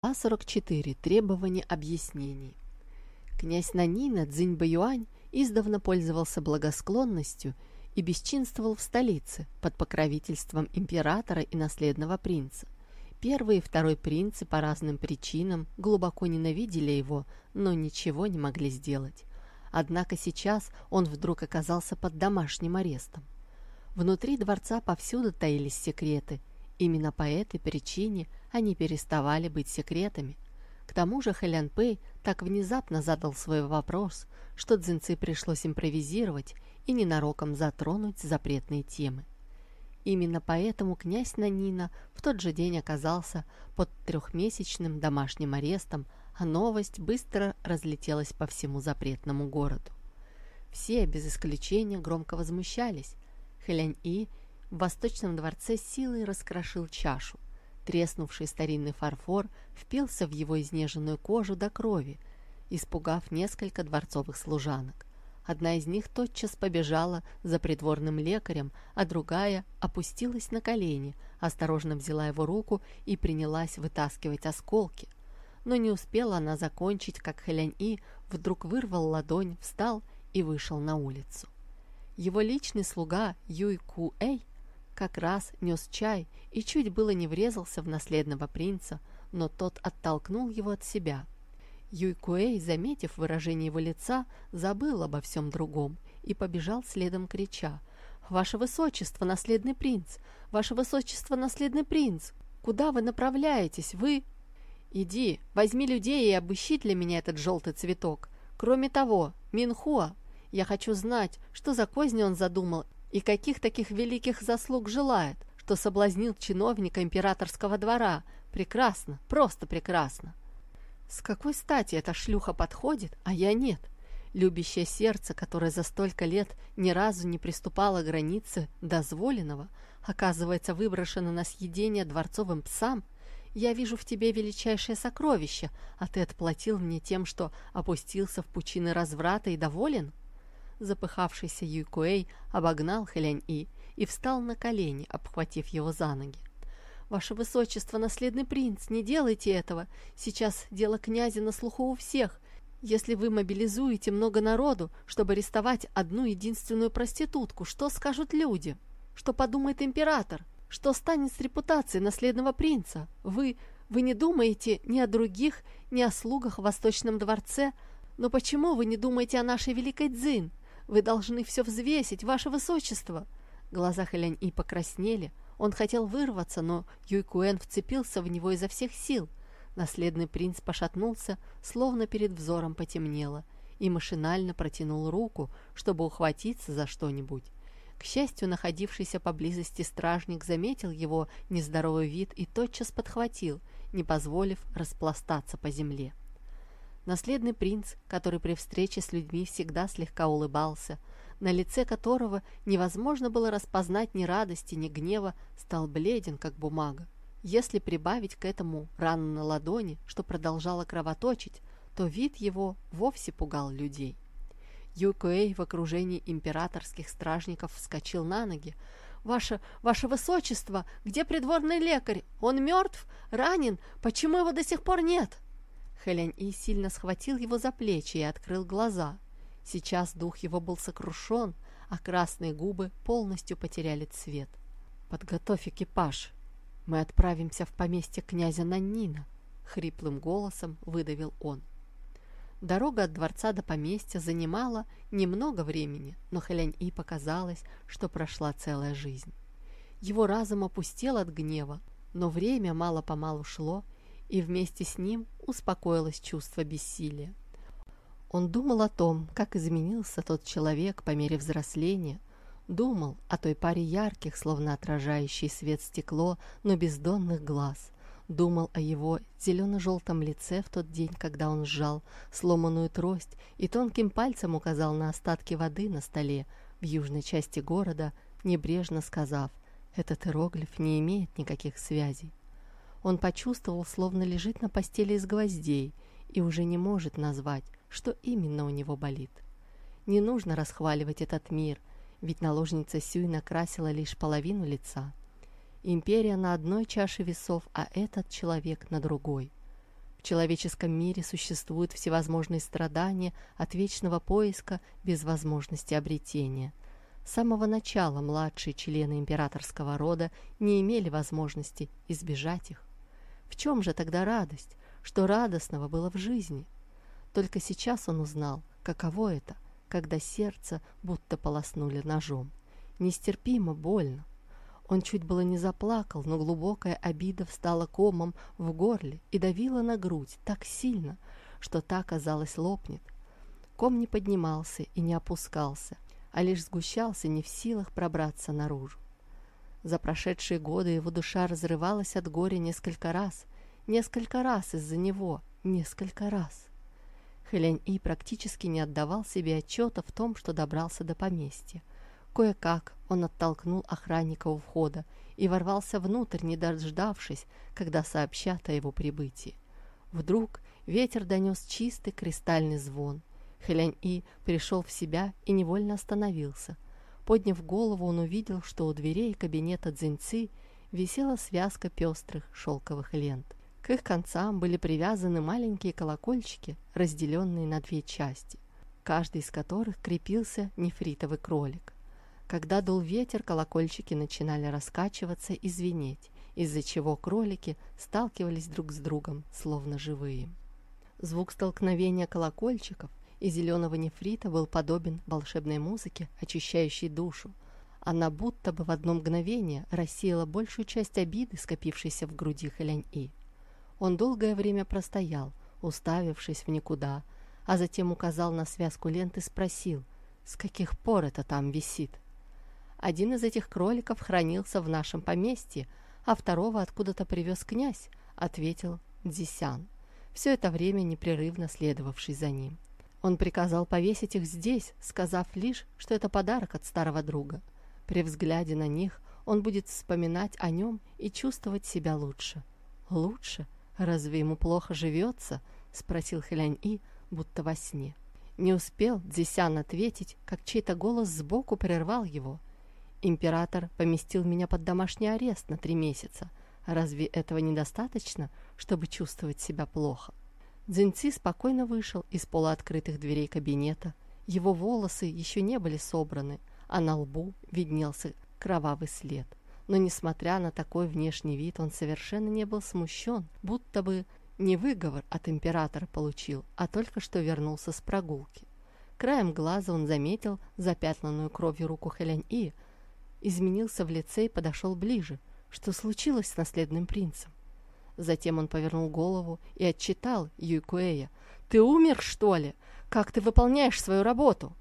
А44. Требование объяснений. Князь Нанина Цзиньбэюань издавна пользовался благосклонностью и бесчинствовал в столице под покровительством императора и наследного принца. Первый и второй принцы по разным причинам глубоко ненавидели его, но ничего не могли сделать. Однако сейчас он вдруг оказался под домашним арестом. Внутри дворца повсюду таились секреты, Именно по этой причине они переставали быть секретами. К тому же Хэлян Пэй так внезапно задал свой вопрос, что Цзиньцы пришлось импровизировать и ненароком затронуть запретные темы. Именно поэтому князь Нанина в тот же день оказался под трехмесячным домашним арестом, а новость быстро разлетелась по всему запретному городу. Все, без исключения, громко возмущались. Хэлянь-И в восточном дворце силой раскрошил чашу. Треснувший старинный фарфор впился в его изнеженную кожу до крови, испугав несколько дворцовых служанок. Одна из них тотчас побежала за придворным лекарем, а другая опустилась на колени, осторожно взяла его руку и принялась вытаскивать осколки. Но не успела она закончить, как Хэлянь-И вдруг вырвал ладонь, встал и вышел на улицу. Его личный слуга Юй Ку-Эй как раз нес чай и чуть было не врезался в наследного принца, но тот оттолкнул его от себя. Юйкуэй, заметив выражение его лица, забыл обо всем другом и побежал следом, крича «Ваше Высочество, наследный принц! Ваше Высочество, наследный принц! Куда вы направляетесь? Вы...» «Иди, возьми людей и обыщи для меня этот желтый цветок. Кроме того, Минхуа, я хочу знать, что за козни он задумал и каких таких великих заслуг желает, что соблазнил чиновника императорского двора. Прекрасно, просто прекрасно. С какой стати эта шлюха подходит, а я нет? Любящее сердце, которое за столько лет ни разу не приступало к границе дозволенного, оказывается выброшено на съедение дворцовым псам, я вижу в тебе величайшее сокровище, а ты отплатил мне тем, что опустился в пучины разврата и доволен?» Запыхавшийся Юйкуэй обогнал Хэлянь-И и встал на колени, обхватив его за ноги. «Ваше Высочество, наследный принц, не делайте этого. Сейчас дело князя на слуху у всех. Если вы мобилизуете много народу, чтобы арестовать одну единственную проститутку, что скажут люди? Что подумает император? Что станет с репутацией наследного принца? Вы... вы не думаете ни о других, ни о слугах в Восточном дворце? Но почему вы не думаете о нашей великой Дзин? Вы должны все взвесить, ваше высочество!» Глаза Хэлянь-И покраснели. Он хотел вырваться, но Юйкуэн вцепился в него изо всех сил. Наследный принц пошатнулся, словно перед взором потемнело, и машинально протянул руку, чтобы ухватиться за что-нибудь. К счастью, находившийся поблизости стражник заметил его нездоровый вид и тотчас подхватил, не позволив распластаться по земле. Наследный принц, который при встрече с людьми всегда слегка улыбался, на лице которого невозможно было распознать ни радости, ни гнева, стал бледен, как бумага. Если прибавить к этому рану на ладони, что продолжало кровоточить, то вид его вовсе пугал людей. Юкуэй в окружении императорских стражников вскочил на ноги. «Ваше, ваше высочество, где придворный лекарь? Он мертв? Ранен? Почему его до сих пор нет?» Хэлянь-И сильно схватил его за плечи и открыл глаза. Сейчас дух его был сокрушен, а красные губы полностью потеряли цвет. «Подготовь экипаж. Мы отправимся в поместье князя Наннина», — хриплым голосом выдавил он. Дорога от дворца до поместья занимала немного времени, но Хэлянь-И показалось, что прошла целая жизнь. Его разум опустел от гнева, но время мало-помалу шло, и вместе с ним успокоилось чувство бессилия. Он думал о том, как изменился тот человек по мере взросления, думал о той паре ярких, словно отражающий свет стекло, но бездонных глаз, думал о его зелено-желтом лице в тот день, когда он сжал сломанную трость и тонким пальцем указал на остатки воды на столе в южной части города, небрежно сказав, «Этот иероглиф не имеет никаких связей». Он почувствовал, словно лежит на постели из гвоздей и уже не может назвать, что именно у него болит. Не нужно расхваливать этот мир, ведь наложница Сюй накрасила лишь половину лица. Империя на одной чаше весов, а этот человек на другой. человеческом мире существуют всевозможные страдания от вечного поиска без возможности обретения. С самого начала младшие члены императорского рода не имели возможности избежать их. В чем же тогда радость? Что радостного было в жизни? Только сейчас он узнал, каково это, когда сердце будто полоснули ножом. Нестерпимо больно. Он чуть было не заплакал, но глубокая обида встала комом в горле и давила на грудь так сильно, что та, казалось, лопнет. Ком не поднимался и не опускался, а лишь сгущался, не в силах пробраться наружу. За прошедшие годы его душа разрывалась от горя несколько раз, несколько раз из-за него, несколько раз. Хэлянь-И практически не отдавал себе отчета в том, что добрался до поместья. Кое-как он оттолкнул охранника у входа и ворвался внутрь, не дождавшись, когда сообщат о его прибытии. Вдруг ветер донес чистый кристальный звон. Хэлянь-И пришел в себя и невольно остановился. Подняв голову, он увидел, что у дверей кабинета Цзиньци висела связка пестрых шелковых лент. К их концам были привязаны маленькие колокольчики, разделенные на две части, каждый из которых крепился нефритовый кролик. Когда дул ветер, колокольчики начинали раскачиваться и звенеть, из-за чего кролики сталкивались друг с другом, словно живые. Звук столкновения колокольчиков и зеленого нефрита был подобен волшебной музыке, очищающей душу. Она будто бы в одно мгновение рассеяла большую часть обиды, скопившейся в груди Хэлянь-И. Он долгое время простоял, уставившись в никуда, а затем указал на связку лент и спросил, с каких пор это там висит. Один из этих кроликов хранился в нашем поместье, а второго откуда-то привез князь, ответил Дзисян, все это время непрерывно следовавший за ним. Он приказал повесить их здесь, сказав лишь, что это подарок от старого друга. При взгляде на них он будет вспоминать о нем и чувствовать себя лучше. «Лучше? Разве ему плохо живется?» — спросил Хэлянь-И, будто во сне. Не успел Дзисян ответить, как чей-то голос сбоку прервал его. Император поместил меня под домашний арест на три месяца. Разве этого недостаточно, чтобы чувствовать себя плохо? Дзинци спокойно вышел из полуоткрытых дверей кабинета. Его волосы еще не были собраны, а на лбу виднелся кровавый след. Но, несмотря на такой внешний вид, он совершенно не был смущен, будто бы не выговор от императора получил, а только что вернулся с прогулки. Краем глаза он заметил запятнанную кровью руку Хэлянь-И, изменился в лице и подошел ближе. Что случилось с наследным принцем? Затем он повернул голову и отчитал Юйкуэя. «Ты умер, что ли? Как ты выполняешь свою работу?»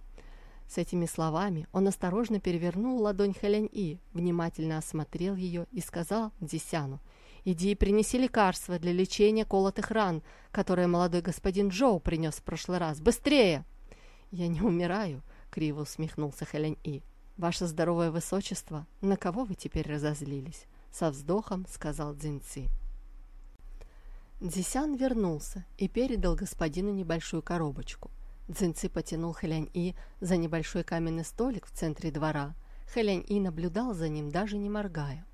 С этими словами он осторожно перевернул ладонь Хэлянь-И, внимательно осмотрел ее и сказал Дзисяну, «Иди и принеси лекарство для лечения колотых ран, которое молодой господин Джоу принес в прошлый раз. Быстрее!» «Я не умираю», — криво усмехнулся Хэлянь-И. «Ваше здоровое высочество, на кого вы теперь разозлились?» Со вздохом сказал Дзиньци. Дзисян вернулся и передал господину небольшую коробочку. Дзиньци потянул Хэлянь-И за небольшой каменный столик в центре двора. Хэлянь-И наблюдал за ним, даже не моргая.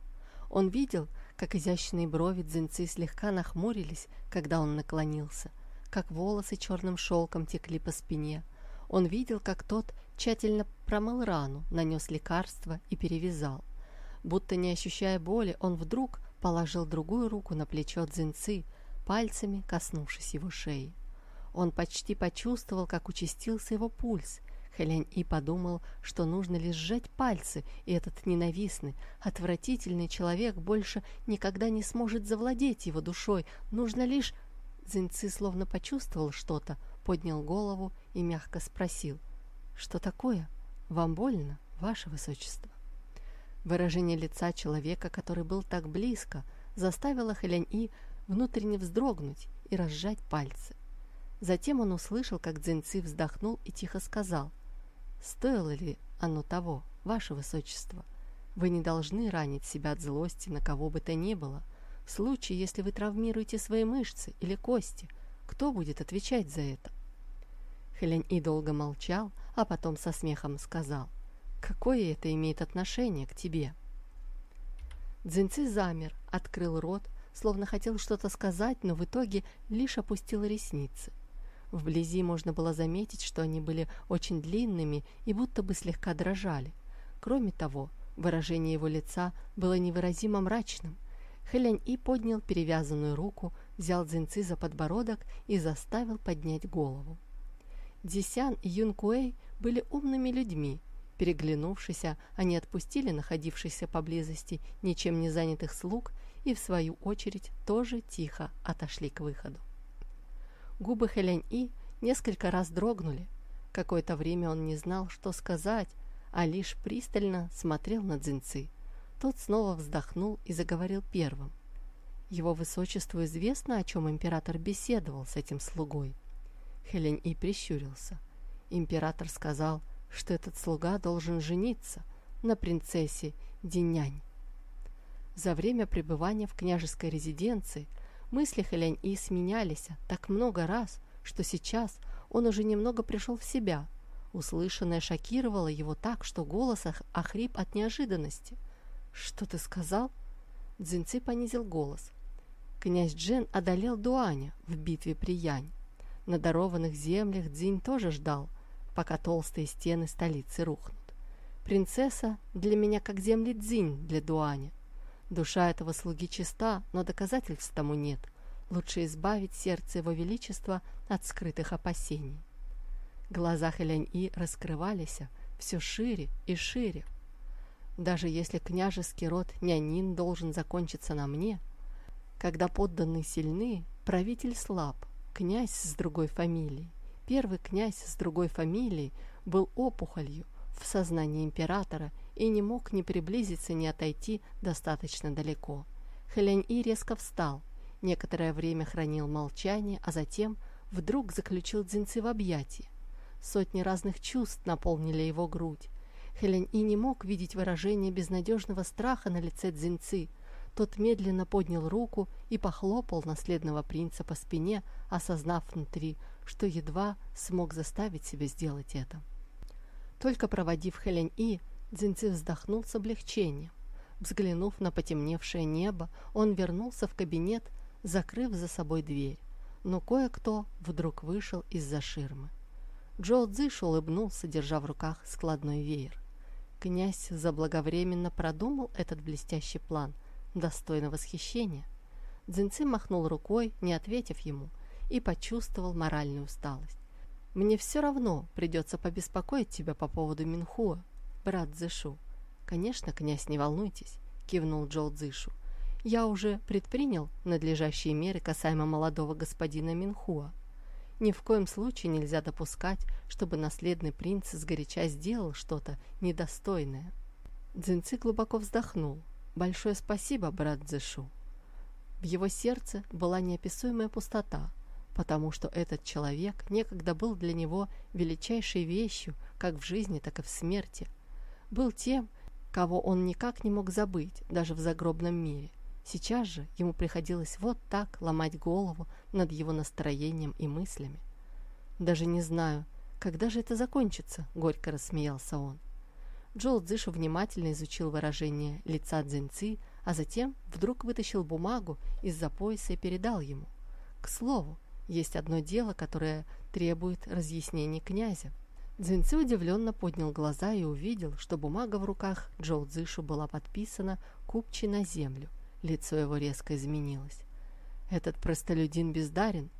Он видел, как изящные брови Дзиньци слегка нахмурились, когда он наклонился, как волосы черным шелком текли по спине. Он видел, как тот тщательно промыл рану, нанес лекарство и перевязал. Будто не ощущая боли, он вдруг положил другую руку на плечо Дзинцы, пальцами коснувшись его шеи. Он почти почувствовал, как участился его пульс. Хэлянь И подумал, что нужно лишь сжать пальцы, и этот ненавистный, отвратительный человек больше никогда не сможет завладеть его душой. Нужно лишь... Дзинцы словно почувствовал что-то, поднял голову и мягко спросил — «Что такое? Вам больно, ваше высочество?» Выражение лица человека, который был так близко, заставило Хэлянь-И внутренне вздрогнуть и разжать пальцы. Затем он услышал, как Цзиньци вздохнул и тихо сказал, «Стоило ли оно того, ваше высочество? Вы не должны ранить себя от злости на кого бы то ни было. В случае, если вы травмируете свои мышцы или кости, кто будет отвечать за это?» Хэлянь-И долго молчал, а потом со смехом сказал, «Какое это имеет отношение к тебе?» Дзинцы замер, открыл рот, словно хотел что-то сказать, но в итоге лишь опустил ресницы. Вблизи можно было заметить, что они были очень длинными и будто бы слегка дрожали. Кроме того, выражение его лица было невыразимо мрачным. Хэлянь И поднял перевязанную руку, взял Дзинцы за подбородок и заставил поднять голову. Дзисян и Юн Куэй были умными людьми. Переглянувшись, они отпустили находившихся поблизости ничем не занятых слуг и, в свою очередь, тоже тихо отошли к выходу. Губы Хэлянь-И несколько раз дрогнули. Какое-то время он не знал, что сказать, а лишь пристально смотрел на Дзинцы. Тот снова вздохнул и заговорил первым. Его высочеству известно, о чем император беседовал с этим слугой. Хэлянь-И прищурился. Император сказал, что этот слуга должен жениться на принцессе Динянь. За время пребывания в княжеской резиденции – Мысли Хэлянь-И сменялись так много раз, что сейчас он уже немного пришел в себя. Услышанное шокировало его так, что голос охрип от неожиданности. «Что ты сказал?» Цзиньци понизил голос. Князь Джен одолел Дуаня в битве при Янь. На дарованных землях Дзинь тоже ждал, пока толстые стены столицы рухнут. Принцесса для меня как земли Дзинь для Дуаня. Душа этого слуги чиста, но доказательств тому нет. Лучше избавить сердце его величества от скрытых опасений. Глаза Хэлянь-И раскрывались все шире и шире. Даже если княжеский род нянин должен закончиться на мне, когда подданные сильны, правитель слаб, князь с другой фамилией, первый князь с другой фамилией был опухолью в сознании императора и не мог ни приблизиться, ни отойти достаточно далеко. Хэлянь-И резко встал, некоторое время хранил молчание, а затем вдруг заключил Дзинцы в объятия. Сотни разных чувств наполнили его грудь. Хэлянь-И не мог видеть выражение безнадежного страха на лице Дзинцы. Тот медленно поднял руку и похлопал наследного принца по спине, осознав внутри, что едва смог заставить себя сделать это. Только проводив Хэлянь-И, Дзиньци вздохнул с облегчением. Взглянув на потемневшее небо, он вернулся в кабинет, закрыв за собой дверь. Но кое-кто вдруг вышел из-за ширмы. Джоу Цзиш улыбнулся, держа в руках складной веер. Князь заблаговременно продумал этот блестящий план, достойно восхищения. Дзинцы махнул рукой, не ответив ему, и почувствовал моральную усталость. «Мне все равно придется побеспокоить тебя по поводу Минхуа», брат Зышу. «Конечно, князь, не волнуйтесь», — кивнул Джоу Цзышу. «Я уже предпринял надлежащие меры касаемо молодого господина Минхуа. Ни в коем случае нельзя допускать, чтобы наследный принц сгоряча сделал что-то недостойное». Дзинцы глубоко вздохнул. «Большое спасибо, брат Цзышу». В его сердце была неописуемая пустота, потому что этот человек некогда был для него величайшей вещью как в жизни, так и в смерти – был тем, кого он никак не мог забыть, даже в загробном мире. Сейчас же ему приходилось вот так ломать голову над его настроением и мыслями. «Даже не знаю, когда же это закончится?» — горько рассмеялся он. Джоэл Дзышу внимательно изучил выражение лица Дзиньци, а затем вдруг вытащил бумагу из-за пояса и передал ему. «К слову, есть одно дело, которое требует разъяснений князя. Дзинцы удивленно поднял глаза и увидел, что бумага в руках Джоу Цзышу была подписана купчей на землю. Лицо его резко изменилось. Этот простолюдин бездарен,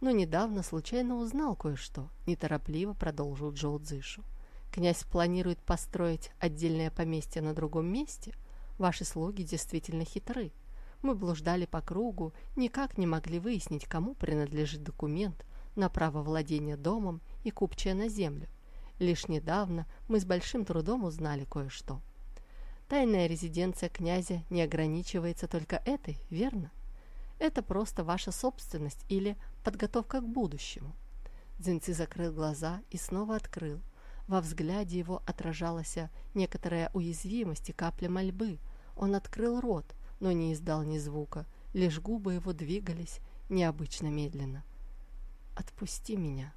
но недавно случайно узнал кое-что, неторопливо продолжил Джоу Цзышу. Князь планирует построить отдельное поместье на другом месте. Ваши слуги действительно хитры. Мы блуждали по кругу, никак не могли выяснить, кому принадлежит документ на право владения домом и купчая на землю. Лишь недавно мы с большим трудом узнали кое-что. Тайная резиденция князя не ограничивается только этой, верно? Это просто ваша собственность или подготовка к будущему. Дзинци закрыл глаза и снова открыл. Во взгляде его отражалась некоторая уязвимость и капля мольбы. Он открыл рот, но не издал ни звука, лишь губы его двигались необычно медленно. «Отпусти меня»,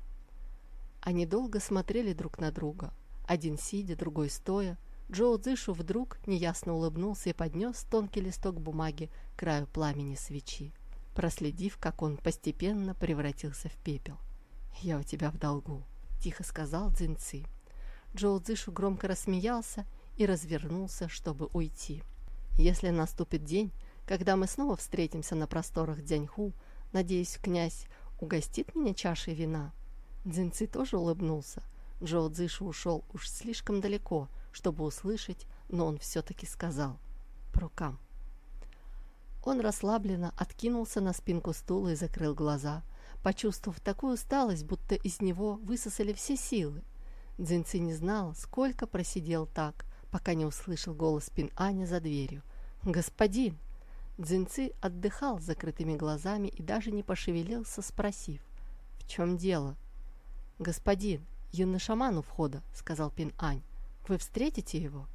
они долго смотрели друг на друга, один сидя, другой стоя. Джоу Цзышу вдруг неясно улыбнулся и поднес тонкий листок бумаги к краю пламени свечи, проследив, как он постепенно превратился в пепел. «Я у тебя в долгу», — тихо сказал Цзиньци. Джоу Цзышу громко рассмеялся и развернулся, чтобы уйти. «Если наступит день, когда мы снова встретимся на просторах Дзяньху, надеюсь, князь угостит меня чашей вина?» Дзинци тоже улыбнулся. Джоу Цзышу ушел уж слишком далеко, чтобы услышать, но он все-таки сказал «По рукам». Он расслабленно откинулся на спинку стула и закрыл глаза, почувствовав такую усталость, будто из него высосали все силы. Дзинци не знал, сколько просидел так, пока не услышал голос Пин Аня за дверью. «Господин!» Дзинци отдыхал с закрытыми глазами и даже не пошевелился, спросив, «В чем дело?» «Господин, юный шаман у входа», — сказал Пин Ань. «Вы встретите его?»